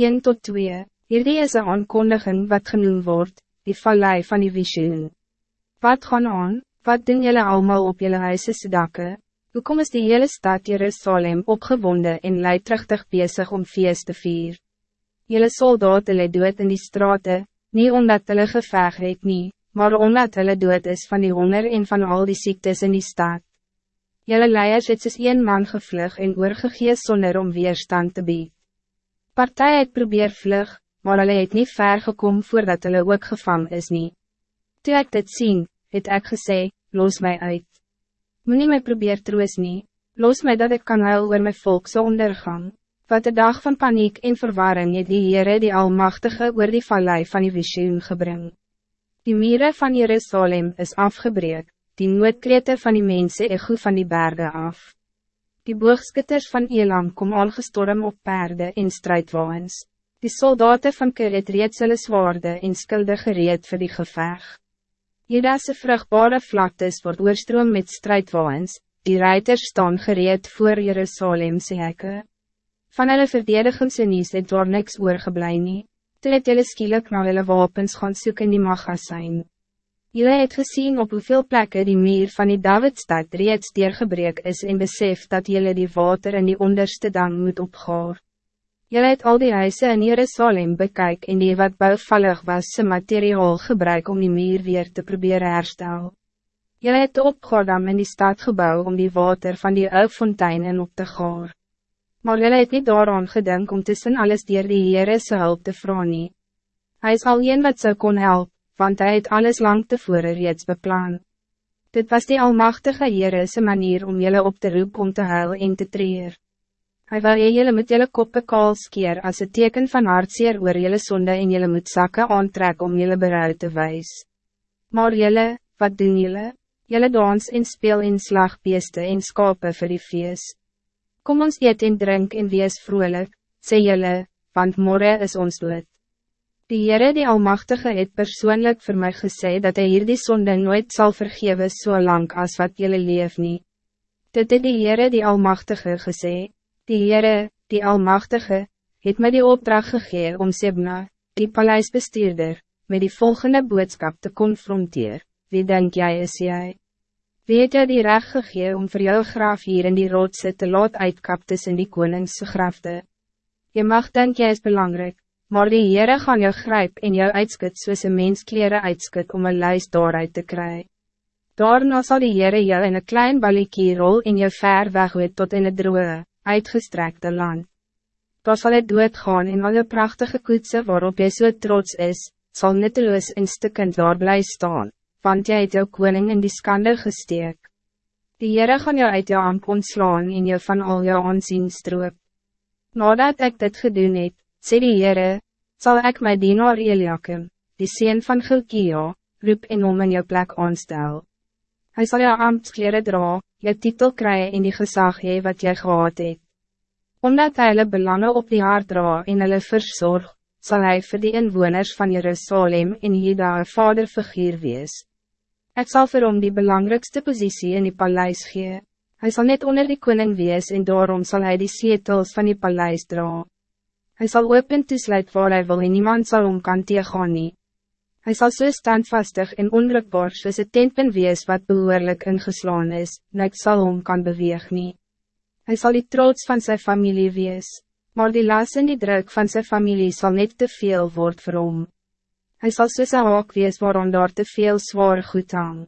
1 tot 2, hierdie is een aankondiging wat genoemd wordt, die vallei van die visioen. Wat gaan aan, wat doen jullie allemaal op jullie huisese dakke? Hoekom is die hele stad Jerusalem opgewonden en leidruchtig bezig om feest te vier? Jullie soldaten le dood in die straten, niet omdat hulle geveg het nie, maar omdat hulle dood is van die honger en van al die ziektes in die stad. Jelle leiers het soos een man gevlug en oorgegees sonder om weerstand te bied. Partij het probeer vlug, maar hulle het niet ver gekom voordat hulle ook gevang is nie. Toe ek dit sien, het ek gesê, los mij uit. Moe my probeer troos nie, los mij dat ik kan huil oor my volk so ondergang. Wat de dag van paniek en verwarring het die Heere die Almachtige oor die vallei van die visioen gebring. Die mieren van Jerusalem is afgebreek, die noodkrete van die mensen ego van die bergen af. Die boogskutters van Elam kom aangestorm op paarden en strijdwaans. Die soldaten van Ker het reeds hulle zwaarde en skulde gereed vir die geveg. Jedase vrugbare vlaktes word oorstroom met strijdwaans, die reiters staan gereed voor Jerusalemse hekke. Van hulle verdedigingsenies het daar niks oorgeblij nie, toe het hulle skielik na hulle wapens gaan soek in die magasijn. Jullie het gezien op hoeveel plekken die meer van die Davidstad reeds deurgebreek is en besef dat jullie die water in die onderste dam moet opgaan. Jullie het al die huizen in Jerusalem bekijk en die wat bouwvallig was zijn materiaal gebruik om die meer weer te proberen herstel. Jullie het de opgaardam in die stad gebouw om die water van die fonteinen op te gaan. Maar jullie het niet daaraan gedink om tussen alles dier die Heere hulp te vragen. Hij is al een wat ze kon helpen want hij het alles lang tevoren reeds beplan. Dit was die almachtige Heere manier om jullie op te roep om te huil en te treer. Hij wil jullie met jullie koppen kaal skeer als het teken van hartseer oor jullie zonde en jullie moet zakken aantrek om jullie berouw te wijs. Maar jullie, wat doen jullie? Jullie dans en speel in slagbeeste en skape vir die feest. Kom ons eet en drink en wees vrolijk, sê jullie, want morgen is ons dood. Die Heere die Almachtige het persoonlijk voor mij gezegd dat hij hier die zonde nooit zal vergeven zo so lang als wat jullie leef nie. Dit het die Heere die Almachtige gezegd. Die Heere, die Almachtige, het mij die opdracht gegeven om Sebna, die paleisbestuurder, met die volgende boodschap te confronteren. Wie denk jij is jij? Wie het jou die recht gegeven om voor jou graaf hier in die roodse te laat uitkap tussen die koningse grafte? Je mag denk jij is belangrijk, Maar die Heere gaan jou grijp en jou uitskut soos een mens kleren uitskut om een lijst daaruit te krijgen. Daarna zal die Heere jou in een klein baliekie rol en jou ver wegweet tot in het droge, uitgestrekte land. Daar zal het doodgaan en al jou prachtige koetse waarop jy so trots is, zal nutteloos in stukken daar blij staan, want jy het jou koning in die skande gesteek. Die Heere gaan jou uit jou amp ontslaan en jou van al jou aanzien stroop. Nadat ik dit gedoen het, sê die Heere, sal ek my dienaar Eliakim, die sien van Gilkia, roep en om in jou plek aanstel. Hij zal jou ambtskleren dra, jou titel krijgen in die gezag hee wat jy gehad het. Omdat hy hulle belangen op die hart dra en hulle verzorg, zal hij voor die inwoners van Jerusalem en Juda een vaderfiguur wees. Ik zal vir hom die belangrijkste positie in die paleis gee. Hij zal net onder die koning wees en daarom zal hij die zetels van die paleis dra. Hij zal open toesluit waar hij wil en niemand zal om kan tegengaan nie. Hy sal so standvastig en onrukbaar soos een tentpen wees wat behoorlijk ingeslaan is, niks zal om kan beweeg nie. Hy sal die trots van zijn familie wees, maar die las en die druk van zijn familie zal niet te veel word vir hom. Hy sal soos een haak wees waarom daar te veel zwaar goed hang.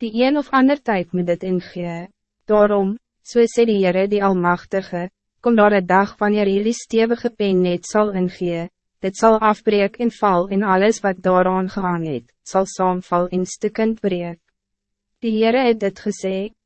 Die een of ander tijd moet dit ingee. Daarom, so sê die Heere die Almachtige, kom daar een dag wanneer jullie stevige pen net zal ingee, dit zal afbreek en val en alles wat daaraan gehang het, sal saamval in stukken breek. Die Heere het dit gezegd.